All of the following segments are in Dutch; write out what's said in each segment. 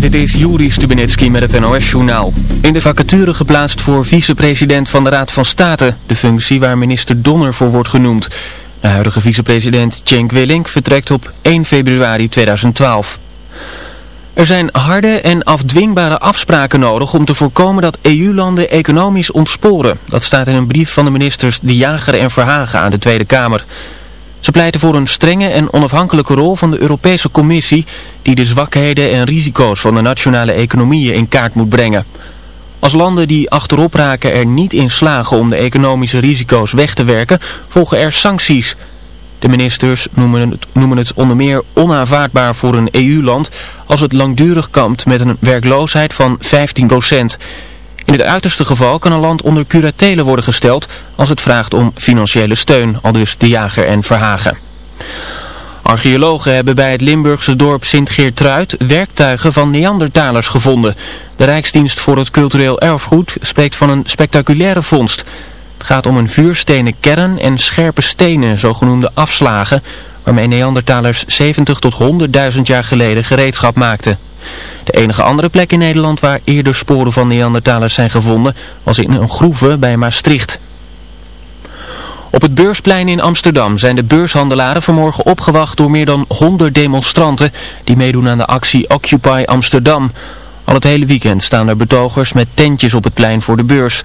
Dit is Juri Stubenitski met het NOS-journaal. In de vacature geplaatst voor vicepresident van de Raad van State, de functie waar minister Donner voor wordt genoemd. De huidige vicepresident Cenk Willink vertrekt op 1 februari 2012. Er zijn harde en afdwingbare afspraken nodig om te voorkomen dat EU-landen economisch ontsporen. Dat staat in een brief van de ministers De Jager en Verhagen aan de Tweede Kamer. Ze pleiten voor een strenge en onafhankelijke rol van de Europese Commissie die de zwakheden en risico's van de nationale economieën in kaart moet brengen. Als landen die achterop raken er niet in slagen om de economische risico's weg te werken, volgen er sancties. De ministers noemen het, noemen het onder meer onaanvaardbaar voor een EU-land als het langdurig kampt met een werkloosheid van 15 procent. In het uiterste geval kan een land onder curatelen worden gesteld als het vraagt om financiële steun, al dus de jager en Verhagen. Archeologen hebben bij het Limburgse dorp Sint-Geertruid werktuigen van Neandertalers gevonden. De Rijksdienst voor het Cultureel Erfgoed spreekt van een spectaculaire vondst. Het gaat om een vuurstenen kern en scherpe stenen, zogenoemde afslagen, waarmee Neandertalers 70 tot 100.000 jaar geleden gereedschap maakten. De enige andere plek in Nederland waar eerder sporen van Neandertalers zijn gevonden was in een groeve bij Maastricht. Op het beursplein in Amsterdam zijn de beurshandelaren vanmorgen opgewacht door meer dan 100 demonstranten die meedoen aan de actie Occupy Amsterdam. Al het hele weekend staan er betogers met tentjes op het plein voor de beurs.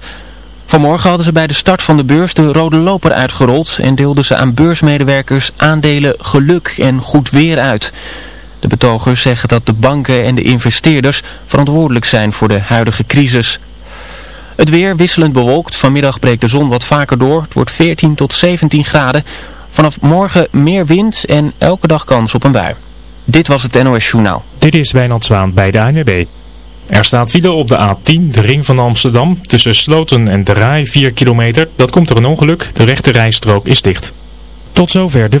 Vanmorgen hadden ze bij de start van de beurs de rode loper uitgerold en deelden ze aan beursmedewerkers aandelen geluk en goed weer uit. De betogers zeggen dat de banken en de investeerders verantwoordelijk zijn voor de huidige crisis. Het weer wisselend bewolkt. Vanmiddag breekt de zon wat vaker door. Het wordt 14 tot 17 graden. Vanaf morgen meer wind en elke dag kans op een bui. Dit was het NOS Journaal. Dit is Wijnand Zwaan bij de ANWB. Er staat file op de A10, de ring van Amsterdam, tussen Sloten en De Rai 4 kilometer. Dat komt er een ongeluk, de rechte rijstrook is dicht. Tot zover de...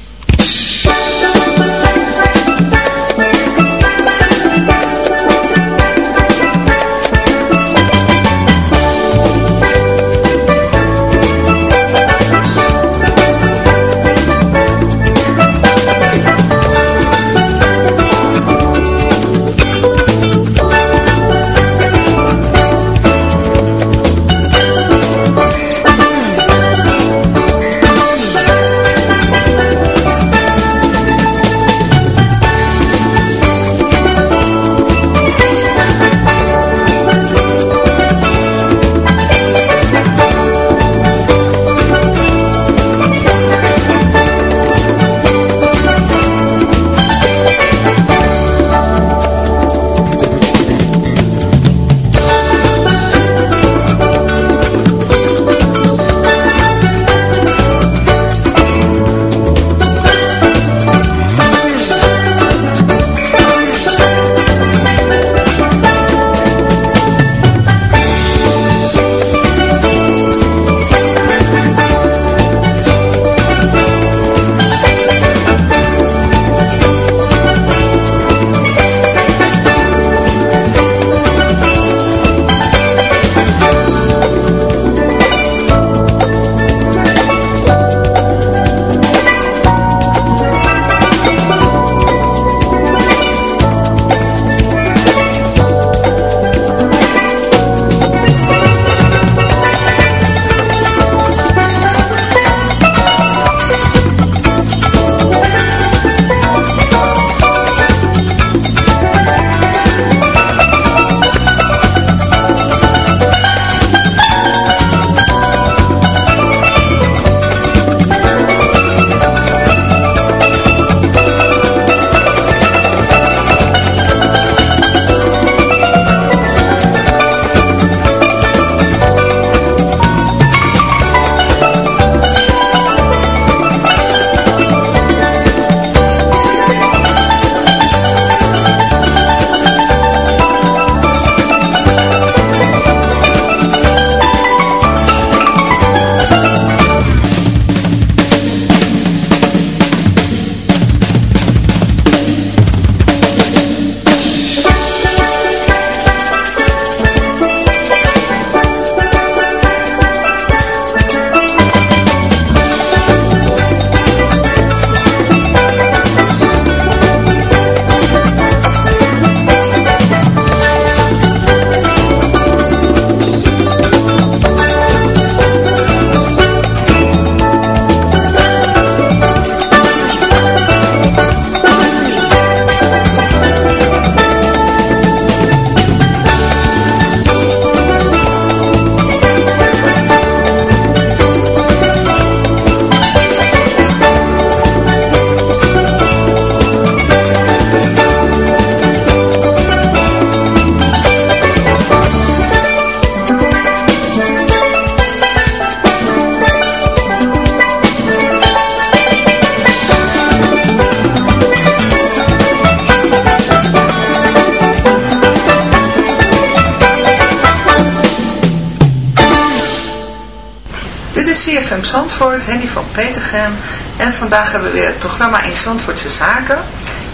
Dit is CFM Zandvoort, Henny van Petergem en vandaag hebben we weer het programma in Zandvoortse Zaken.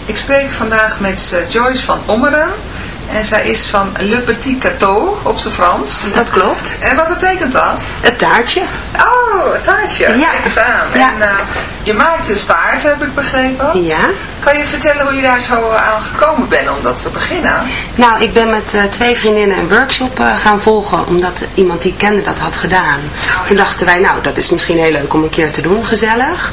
Ik spreek vandaag met uh, Joyce van Ommeren en zij is van Le Petit Cateau op zijn Frans. Dat klopt. En wat betekent dat? Het taartje. Oh, het taartje. Ja. Kijk eens aan. Ja. En uh, je maakt een staart, heb ik begrepen. Ja. Kan je vertellen hoe je daar zo aan gekomen bent om dat te beginnen? Nou, ik ben met uh, twee vriendinnen een workshop uh, gaan volgen, omdat iemand die ik kende dat had gedaan. Oh, Toen dachten wij, nou, dat is misschien heel leuk om een keer te doen, gezellig.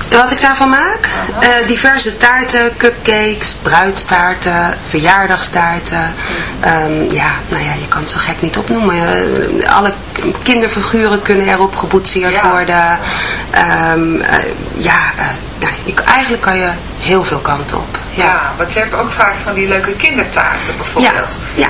Wat ik daarvan maak? Uh uh, diverse taarten, cupcakes, bruidstaarten, verjaardagstaarten. Um, ja, nou ja, je kan het zo gek niet opnoemen. Uh, alle kinderfiguren kunnen erop geboetseerd ja. worden. Um, ja, nou, eigenlijk kan je heel veel kanten op. Ja. ja, want je hebt ook vaak van die leuke kindertaarten bijvoorbeeld. Ja, ja.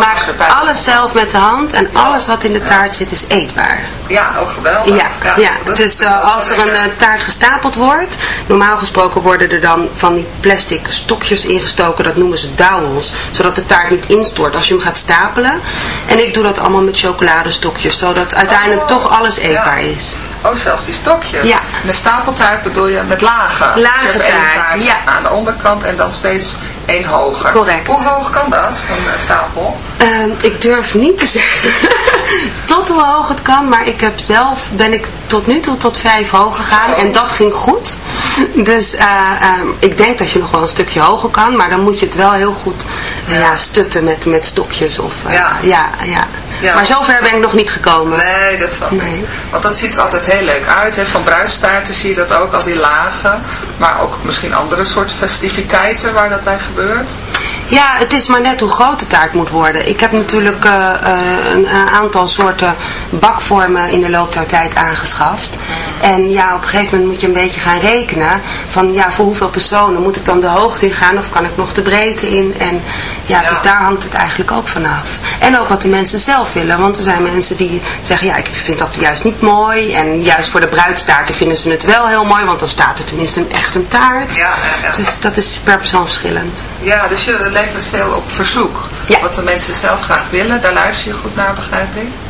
ik maak alles zelf met de hand en alles wat in de taart zit is eetbaar. Ja, ook geweldig. Ja, ja, ja. dus uh, als er een uh, taart gestapeld wordt, normaal gesproken worden er dan van die plastic stokjes ingestoken, dat noemen ze dowels, zodat de taart niet instort als je hem gaat stapelen. En ik doe dat allemaal met chocoladestokjes, zodat uiteindelijk oh, toch alles eetbaar ja. is. Oh, zelfs die stokjes. Ja. En de stapeltaart bedoel je met lagen. Lage dus taart, ja. aan de onderkant en dan steeds één hoger. Correct. Hoe hoog kan dat, een stapel? Um, ik durf niet te zeggen tot hoe hoog het kan, maar ik heb zelf, ben ik tot nu toe tot vijf hoog gegaan Zo. en dat ging goed. Dus uh, um, ik denk dat je nog wel een stukje hoger kan, maar dan moet je het wel heel goed ja. Ja, stutten met, met stokjes. Of, uh, ja. ja, ja. Ja. Maar zover ben ik nog niet gekomen. Nee, dat snap ik. Nee. Want dat ziet er altijd heel leuk uit. Hè? Van bruidstaarten zie je dat ook, al die lagen. Maar ook misschien andere soort festiviteiten waar dat bij gebeurt. Ja, het is maar net hoe groot de taart moet worden. Ik heb natuurlijk uh, uh, een, een, aantal soorten bakvormen in de loop der tijd aangeschaft. En ja, op een gegeven moment moet je een beetje gaan rekenen. Van ja, voor hoeveel personen moet ik dan de hoogte in gaan of kan ik nog de breedte in? En ja, ja. dus daar hangt het eigenlijk ook vanaf. En ook wat de mensen zelf willen. Want er zijn mensen die zeggen, ja, ik vind dat juist niet mooi. En juist voor de bruidstaarten vinden ze het wel heel mooi. Want dan staat er tenminste een echt een taart. Ja, ja, dus dat is per persoon verschillend. Ja, dus je levert veel op verzoek. Wat de mensen zelf graag willen, daar luister je goed naar, begrijp ik?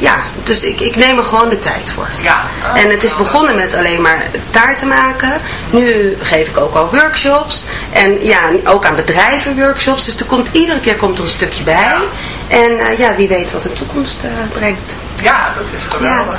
ja, dus ik, ik neem er gewoon de tijd voor. Ja. En het is begonnen met alleen maar taarten maken. Nu geef ik ook al workshops. En ja, ook aan bedrijven workshops. Dus er komt, iedere keer komt er een stukje bij. En eh, ja, wie weet wat de toekomst eh, brengt. Ja, dat is geweldig.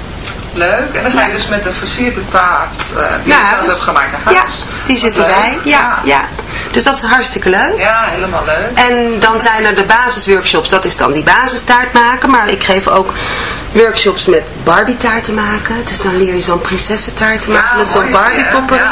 Leuk. En dan ga je dus met een versierde taart eh, die je zelf huis. hebt gemaakt naar Ja, huis. die zit erbij. Ja, ja. Dus dat is hartstikke leuk. Ja, helemaal leuk. En dan zijn er de basisworkshops, dat is dan die basistaart maken. Maar ik geef ook workshops met Barbie taarten maken. Dus dan leer je zo'n prinsessentaart te Ja, maken met zo'n Barbie hè? pop Ja.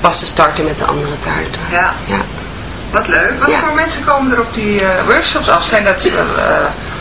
pas te starten met de andere taarten. Ja. Ja. Wat leuk. Wat Ja. voor mensen komen er op die eh, workshops af? Zijn dat eh,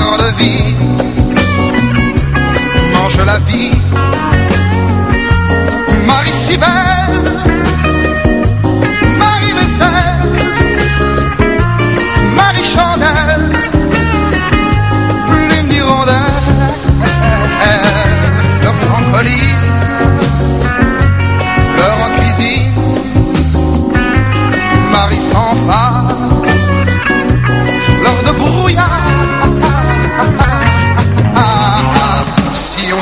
Grande ville mange la vie. Marie si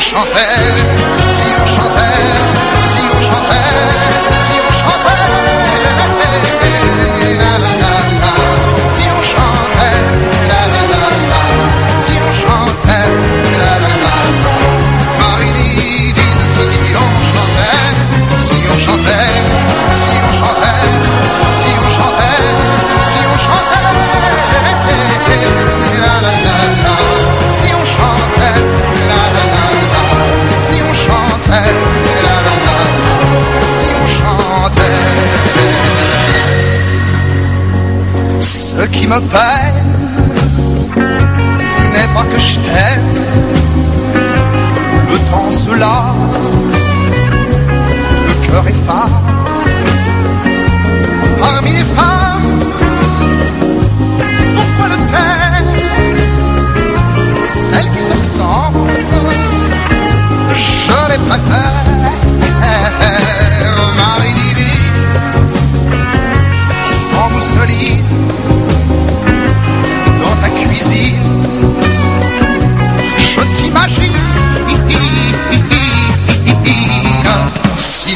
chanter. Me peine n'est pas que je t'aime. Le temps se lasse, le cœur efface. Parmi les femmes, pourquoi le taire Celle qui te ressemble, je les préfère. Marie divine, sans mousseline,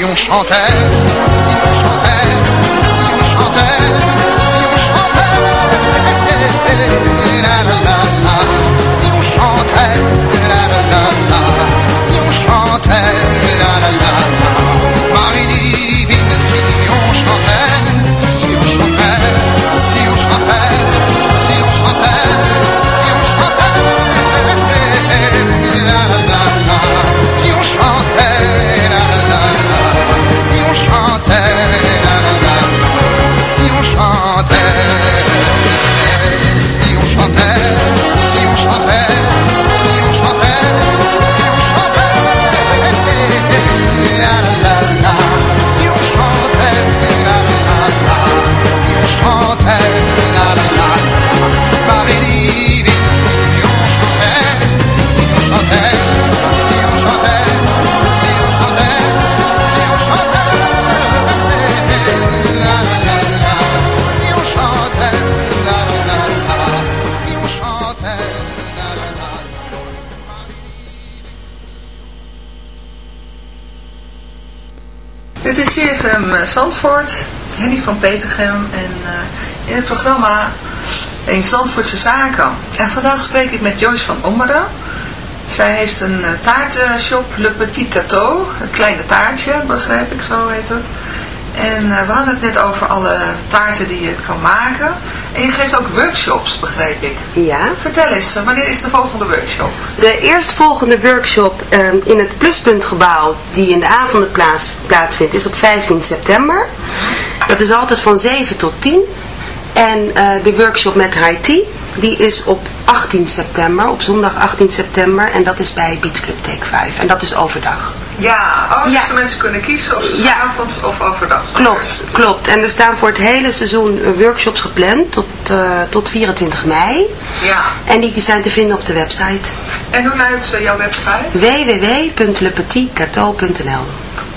on chantait, si on chantait, Zandvoort, Henny van Petergem en eh, in het programma in Zandvoortse Zaken. En vandaag spreek ik met Joyce van Ommeren. Zij heeft een eh, taartenshop, Le Petit Gâteau, een kleine taartje, begrijp ik, zo heet het. En eh, we hadden het net over alle taarten die je kan maken. En je geeft ook workshops, begreep ik. Ja. Vertel eens, eh, wanneer is de volgende workshop? De eerstvolgende workshop ehm, in het Pluspuntgebouw, die in de avonden plaats, plaatsvindt, is op 15 september. Dat is altijd van 7 tot 10. En eh, de workshop met Haiti, die is op 18 september, op zondag 18 september. En dat is bij Beach Club Take 5. En dat is overdag. Ja, oh, dus Ja. de mensen kunnen kiezen of ze Ja. avonds of overdag. Klopt, klopt. En er staan voor het hele seizoen eh, workshops gepland tot, eh, tot 24 mei. Ja. En die zijn te vinden op de website En hoe luidt jouw website? www.lepetitcateau.nl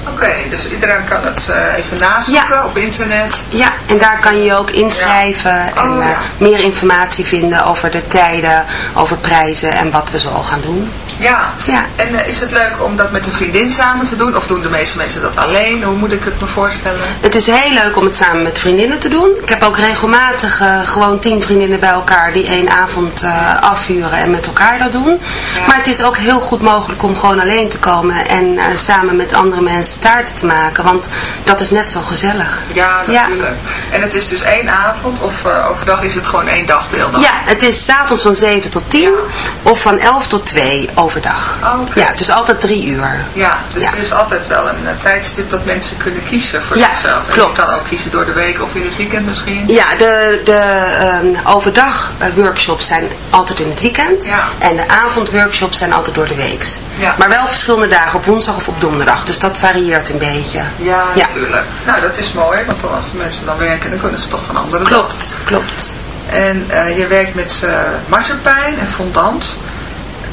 Oké, dus iedereen kan het eh, even nazoeken op internet. Ja, en daar kan je je ook inschrijven en Oh, eh, ja. meer informatie vinden over de tijden, over prijzen en wat we zo gaan doen. Ja. Ja. En eh, is het leuk om dat met een vriendin samen te doen? Of doen de meeste mensen dat alleen? Hoe moet ik het me voorstellen? Het is heel leuk om het samen met vriendinnen te doen. Ik heb ook regelmatig gewoon tien vriendinnen bij elkaar die één avond afhuren en met elkaar dat doen. Maar het is ook heel goed mogelijk om gewoon alleen te komen en samen met andere mensen taarten te maken. Want dat is net zo gezellig. Ja, natuurlijk. En het is dus één avond of eh, overdag is het gewoon één dagdeel dan? Ja, het is 's avonds van 7 tot 10 of van 11 tot 2 overdag. Oh, oké. Ja, dus altijd drie uur. Ja, dus Ja. er is altijd wel een eh, tijdstip dat mensen kunnen kiezen voor zichzelf. En klopt. je kan ook kiezen door de week of in het weekend misschien. Ja, de, de ehm, overdag eh, workshops zijn altijd in het weekend. Ja. En de avondworkshops zijn altijd door de week. Ja. Maar wel verschillende dagen, op woensdag of op donderdag. Dus dat varieert een beetje. Ja, Ja. natuurlijk. Nou, dat is mooi, want dan als de mensen dan werken, dan kunnen ze toch een andere dag. Klopt, klopt. En eh, je werkt met uh, marsepein en fondant.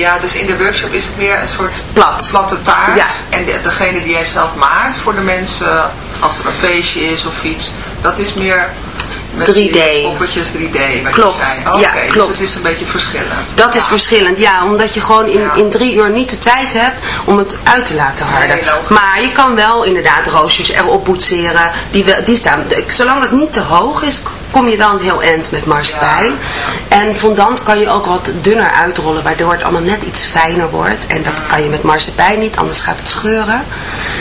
Ja, dus in de workshop is het meer een soort Plat. platte taart. Ja. En de- degene die jij zelf maakt voor de mensen, als er een feestje is of iets, dat is meer 3D. die poppetjes 3D, wat Klopt. je Ja, dus klopt. het is een beetje verschillend. Dat is verschillend, ja, omdat je gewoon in, in drie uur niet de tijd hebt om het uit te laten harden. Nee, maar je kan wel inderdaad roosjes erop boetseren, die, wel- die staan, zolang het niet te hoog is, kom je dan heel eind met marsepein. En fondant kan je ook wat dunner uitrollen, waardoor het allemaal net iets fijner wordt. En dat kan je met marsepein niet, anders gaat het scheuren.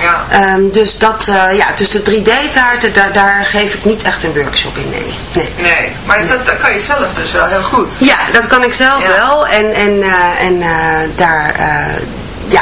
Ja. Ehm, dus, dat, eh, ja, dus de 3D-taarten, daar, daar geef ik niet echt een workshop in, nee. nee. Nee, maar dat, dat kan je zelf dus wel heel goed. Ja, dat kan ik zelf Ja. wel. En, en, eh, en eh, daar, ja,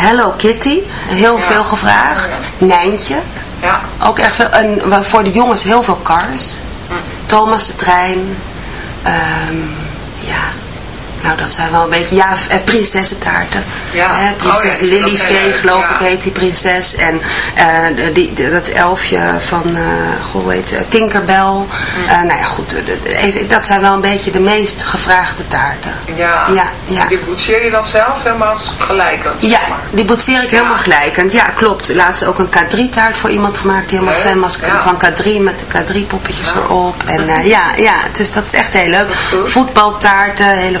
Hello Kitty, heel veel gevraagd. Nijntje, Ja. ook erg veel. En voor de jongens heel veel Cars. Thomas de Trein. Ehm, ja, nou dat zijn wel een beetje, ja, eh, prinsessentaarten. Ja. Hè, prinses Oh ja, geloof ja. ik, heet die prinses. En eh, die, dat elfje van, eh goh, hoe heet het, Tinkerbell. Mm. Eh, nou ja, goed, even, dat zijn wel een beetje de meest gevraagde taarten. Ja. Ja, ja. En die boetseer je dan zelf helemaal gelijkend? Ja, zeg maar. die boetseer ik helemaal gelijkend. Ja, klopt. Laatst ook een K3-taart voor iemand gemaakt die helemaal Leuk, fan was van K3 met de K3-poppetjes erop. En eh, ja, ja, dus dat is echt heel leuk. Voetbaltaarten, hele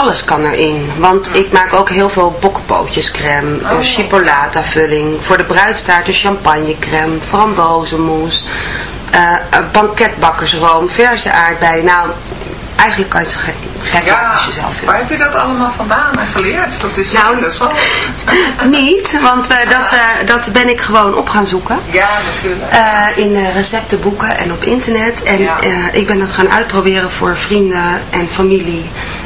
alles kan erin. Want ik maak ook heel veel bokkenpootjescrème, oh. chipolata vulling. Voor de bruidstaart een champagnecrème, frambozenmousse, uh, banketbakkersroom, verse aardbeien. Nou, eigenlijk kan je het zo gek, gek ja, maken als je zelf wil. Waar heb je dat allemaal vandaan en geleerd? Dat is Nou, interessant. niet, want uh, dat, uh, dat ben ik gewoon op gaan zoeken. Ja, natuurlijk. Uh, in receptenboeken en op internet. En ja. ik ben dat gaan uitproberen voor vrienden en familie.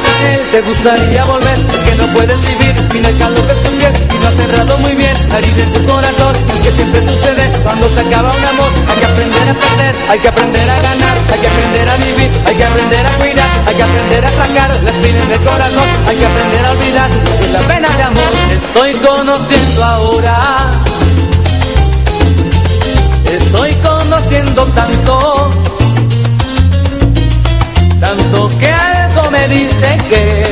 A él, te gustaría volver. Es que no puedes vivir sin el calor de su piel. Y no has cerrado muy bien la herida en tu corazón. Es que siempre sucede cuando se acaba un amor. Hay que aprender a perder, hay que aprender a ganar, hay que aprender a vivir, hay que aprender a cuidar, hay que aprender a sacar las espinas del corazón. Hay que aprender a olvidar que la pena de amor estoy conociendo ahora. Estoy conociendo tanto, tanto que me dice que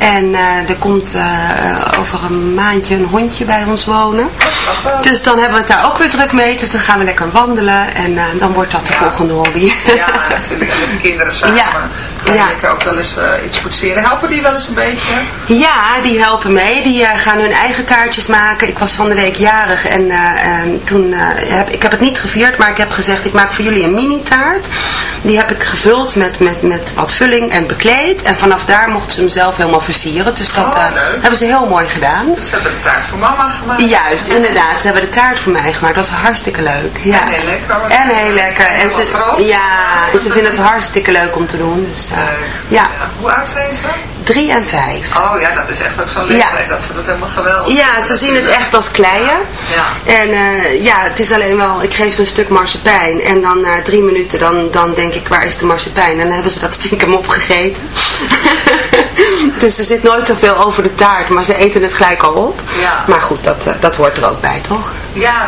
En eh, er komt eh, over een maandje een hondje bij ons wonen. Dus dan hebben we het daar ook weer druk mee. Dus dan gaan we lekker wandelen en eh, dan wordt dat de volgende hobby. Ja, natuurlijk. Met de kinderen samen. Ja. Ga je Ja. lekker ook wel eens iets poetseren. Helpen die wel eens een beetje? Ja, die helpen mee. Die gaan hun eigen taartjes maken. Ik was van de week jarig en eh, toen heb ik heb het niet gevierd, maar ik heb gezegd ik maak voor jullie een mini taart. Die heb ik gevuld met, met, met wat vulling en bekleed. En vanaf daar mochten ze hem zelf helemaal versieren. Dus dat Oh, eh, hebben ze heel mooi gedaan. Dus ze hebben de taart voor mama gemaakt. Juist, inderdaad. Ze hebben de taart voor mij gemaakt. Dat was hartstikke leuk. Ja. En heel lekker. En heel lekker. En ze, ja, ze vinden het hartstikke leuk om te doen. Dus, eh, ja, Hoe oud zijn ze? Drie en vijf. Oh ja, dat is echt ook zo'n leeftijd dat ze dat helemaal geweldig Ja, ze zien het echt als kleien. Ja. En eh, ja, het is alleen wel, ik geef ze een stuk marsepein. En dan na drie minuten, dan, dan denk ik, waar is de marsepein? En dan hebben ze dat stiekem opgegeten. dus er zit nooit zoveel over de taart, maar ze eten het gelijk al op. Ja. Maar goed, dat, eh, dat hoort er ook bij, toch? Ja,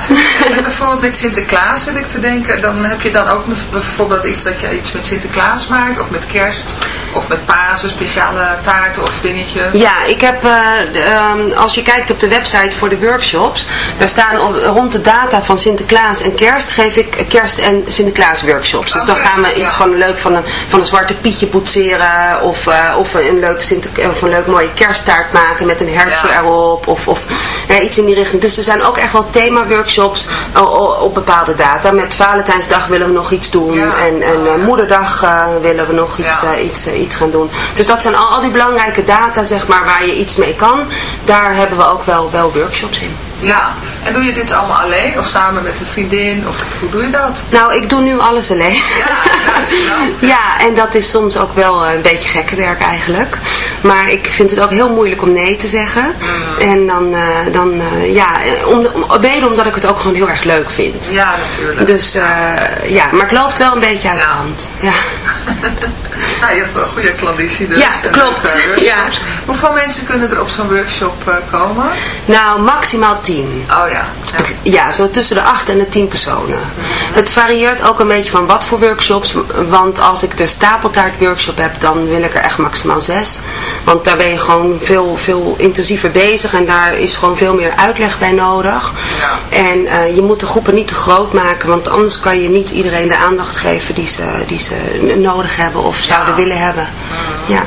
bijvoorbeeld met Sinterklaas zit ik te denken. Dan heb je dan ook bijvoorbeeld iets dat je iets met Sinterklaas maakt. Of met kerst. Of met Pasen, speciale taarten of dingetjes. Ja, ik heb, eh, ehm, als je kijkt op de website voor de workshops, daar staan op, rond de data van Sinterklaas en kerst, geef ik kerst- en Sinterklaas workshops. Dus dan Oké, gaan we iets ja. van, leuk van, een, van een zwarte pietje poetseren, of, eh, of een, leuk Sinter, of een leuk mooie kersttaart maken met een hertje Ja. erop, of, of iets in die richting. Dus er zijn ook echt wel thema-workshops eh, o- op bepaalde data. Met Valentijnsdag willen we nog iets doen, Ja. en, en eh, Moederdag eh, willen we nog iets, Ja. eh, iets, iets gaan doen. Dus dat zijn al, al die belangrijke data, zeg maar, waar je iets mee kan. Daar hebben we ook wel, wel workshops in. Ja. En doe je dit allemaal alleen? Of samen met een vriendin? Of hoe doe je dat? Nou, ik doe nu alles alleen. Ja, dat is. Ja, en dat is soms ook wel een beetje gekke werk eigenlijk. Maar ik vind het ook heel moeilijk om nee te zeggen. Mm. En dan, eh, dan eh, ja, om, om, mede omdat ik het ook gewoon heel erg leuk vind. Ja, natuurlijk. Dus eh, ja, maar het loopt wel een beetje uit de hand. Ja. Nou, je hebt een goede klanditie dus. Ja, klopt. workshops. Hoeveel mensen kunnen er op zo'n workshop komen? Nou, maximaal tien. Oh ja. ja. Ja, zo tussen de 8 en de 10 personen. Het varieert ook een beetje van wat voor workshops. Want als ik de stapeltaart workshop heb, dan wil ik er echt maximaal 6. Want daar ben je gewoon veel, veel intensiever bezig en daar is gewoon veel meer uitleg bij nodig. En eh, je moet de groepen niet te groot maken, want anders kan je niet iedereen de aandacht geven die ze, die ze nodig hebben of zouden willen hebben. Ja.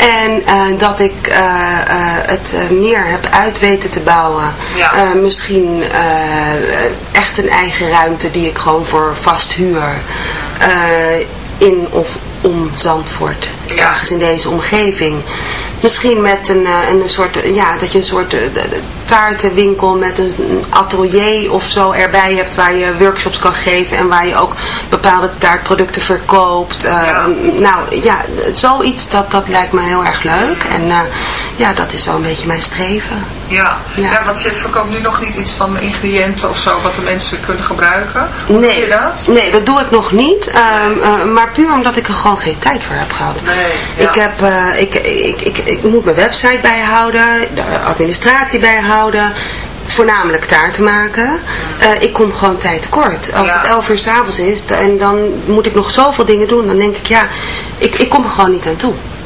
En eh, dat ik eh, eh, het meer heb uit weten te bouwen. Ja. Misschien echt een eigen ruimte die ik gewoon voor vast huur. in of om Zandvoort. Ja. Ergens in deze omgeving. Misschien met een, een soort, ja, dat je een soort de- de taartenwinkel met een atelier of zo erbij hebt waar je workshops kan geven en waar je ook bepaalde taartproducten verkoopt. Eh, Ja. Nou ja, zoiets dat, dat lijkt me heel erg leuk en eh, ja, dat is wel een beetje mijn streven. Ja. Ja. ja. want je verkoopt nu nog niet iets van ingrediënten of zo wat de mensen kunnen gebruiken. Hoe doe Nee, je dat? nee, dat doe ik nog niet. ehm, eh, maar puur omdat ik er gewoon geen tijd voor heb gehad. Nee. Ik, heb, eh, ik, ik, ik, ik moet mijn website bijhouden, de administratie bijhouden, voornamelijk taarten maken. Eh, ik kom gewoon tijd tekort. Als het 11 uur s'avonds is en dan moet ik nog zoveel dingen doen, dan denk ik ja, ik, ik kom er gewoon niet aan toe.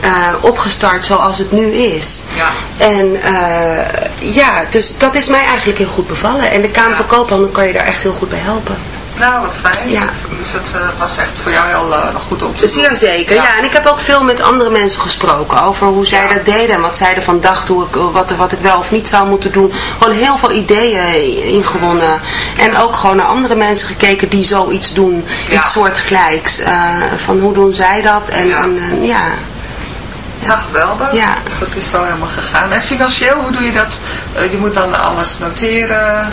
eh, opgestart zoals het nu is. Ja. En eh, ja, dus dat is mij eigenlijk heel goed bevallen. En de Kamer van Koophandel kan je daar echt heel goed bij helpen. Nou, wat fijn. Ja. Dus het eh, was echt voor jou heel eh, goed om te doen. Zeer zeker, ja. En ik heb ook veel met andere mensen gesproken over hoe zij dat deden en wat zij ervan dachten, hoe ik, wat, wat ik wel of niet zou moeten doen. Gewoon heel veel ideeën ingewonnen. En ook gewoon naar andere mensen gekeken die zoiets doen, iets soortgelijks. Eh, van hoe doen zij dat? En ja, en, ja. Ja, geweldig. Ja. Dus dat is zo helemaal gegaan. En financieel, hoe doe je dat? Eh, je moet dan alles noteren.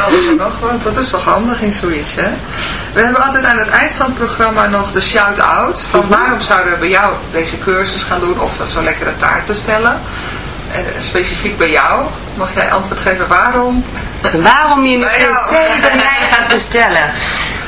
Alles en nog wat. Dat is toch handig in zoiets, hè? We hebben altijd aan het eind van het programma nog de shout-out. Van Mhm. waarom zouden we bij jou deze cursus gaan doen of zo'n lekkere taart bestellen? En specifiek bij jou. Mag jij antwoord geven waarom? Waarom je jou. se bij mij gaat bestellen?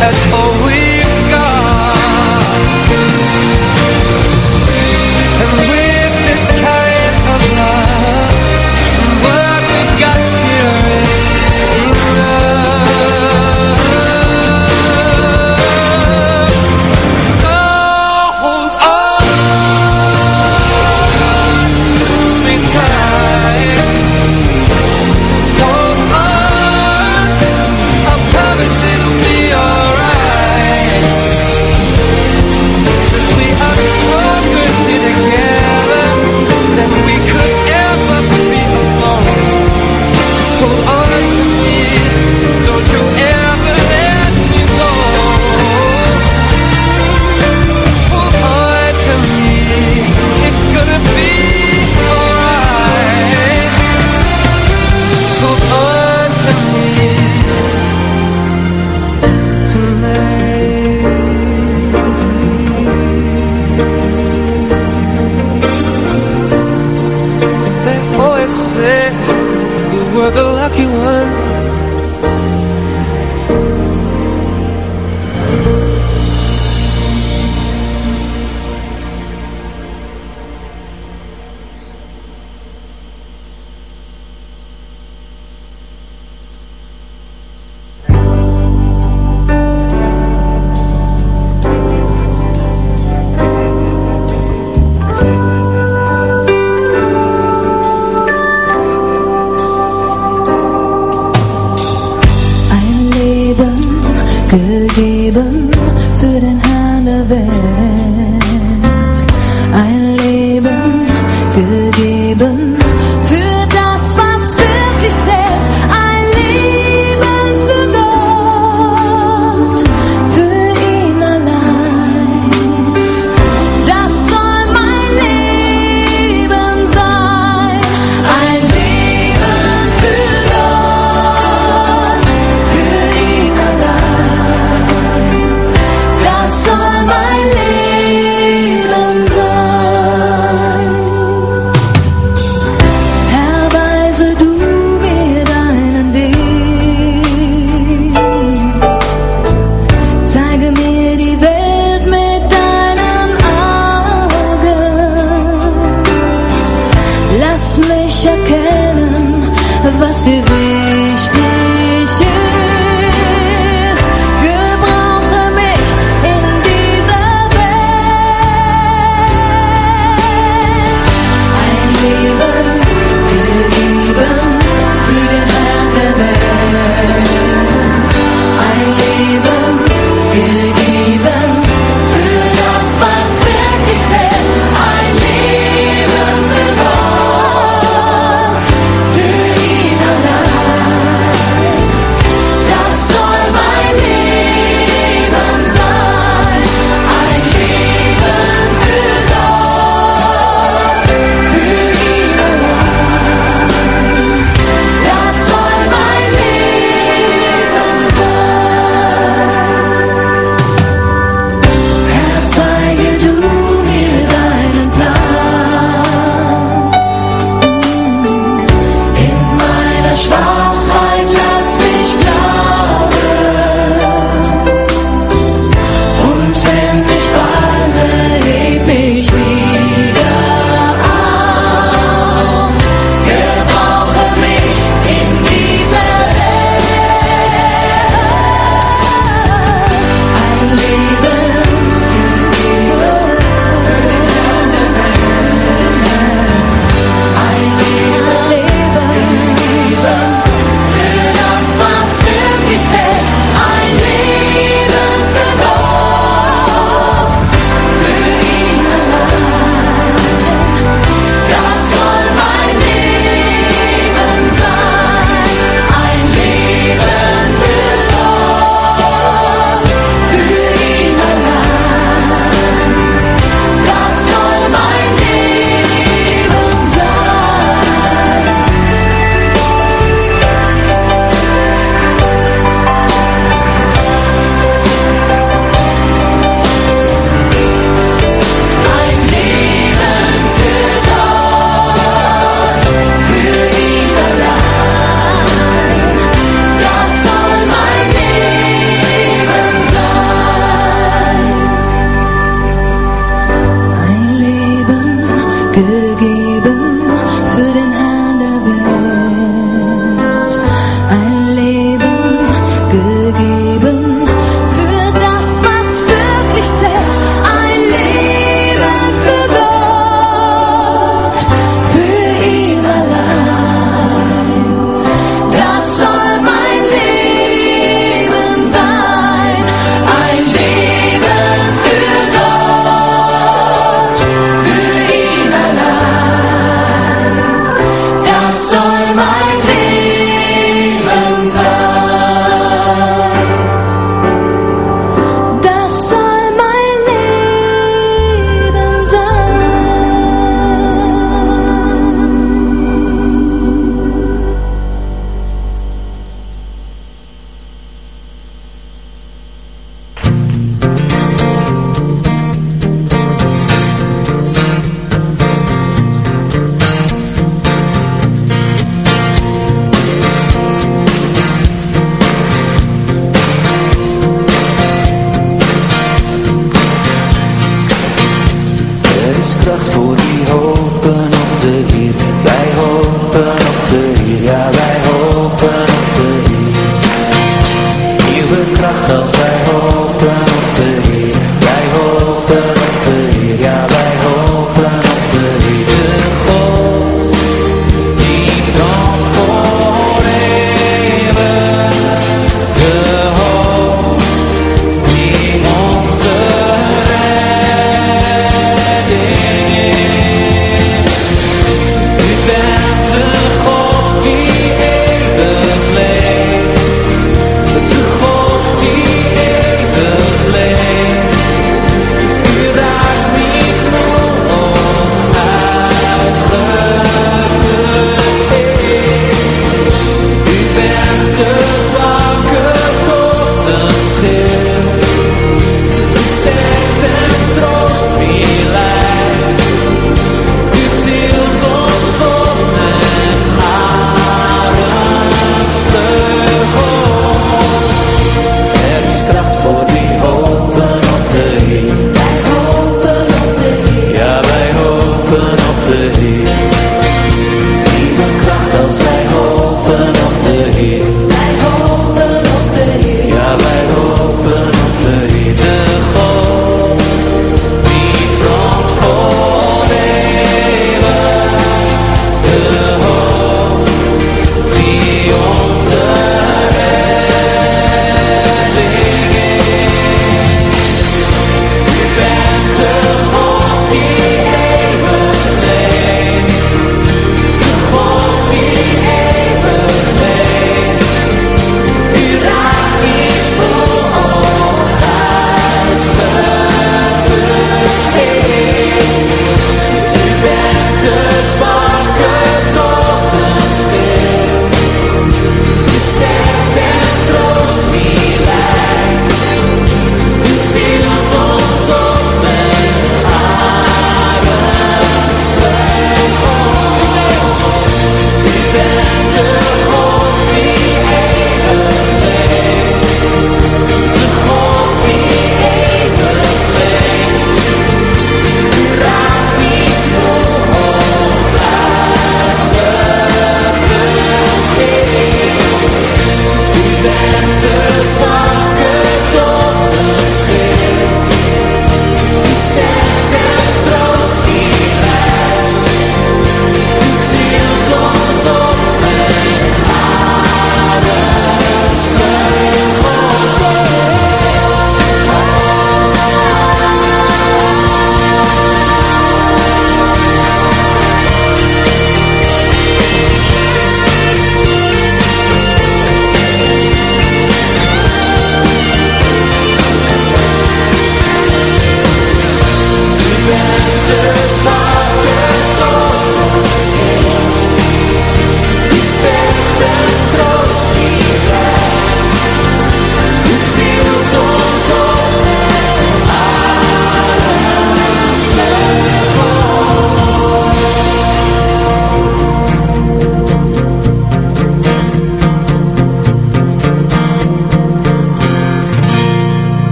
that's all we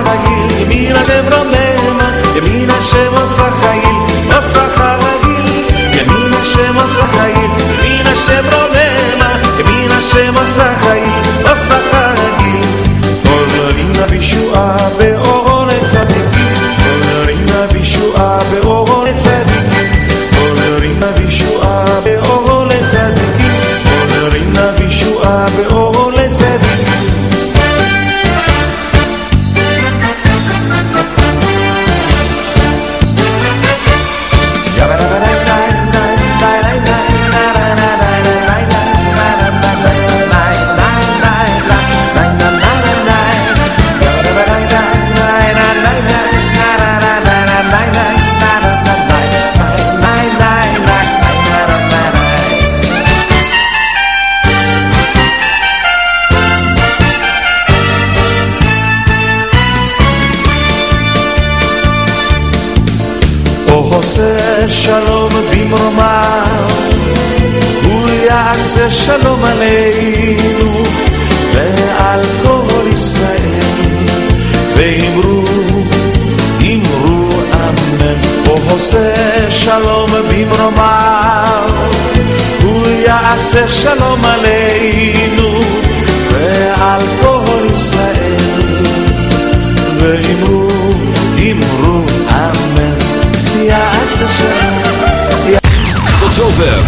guil y mírate, bro.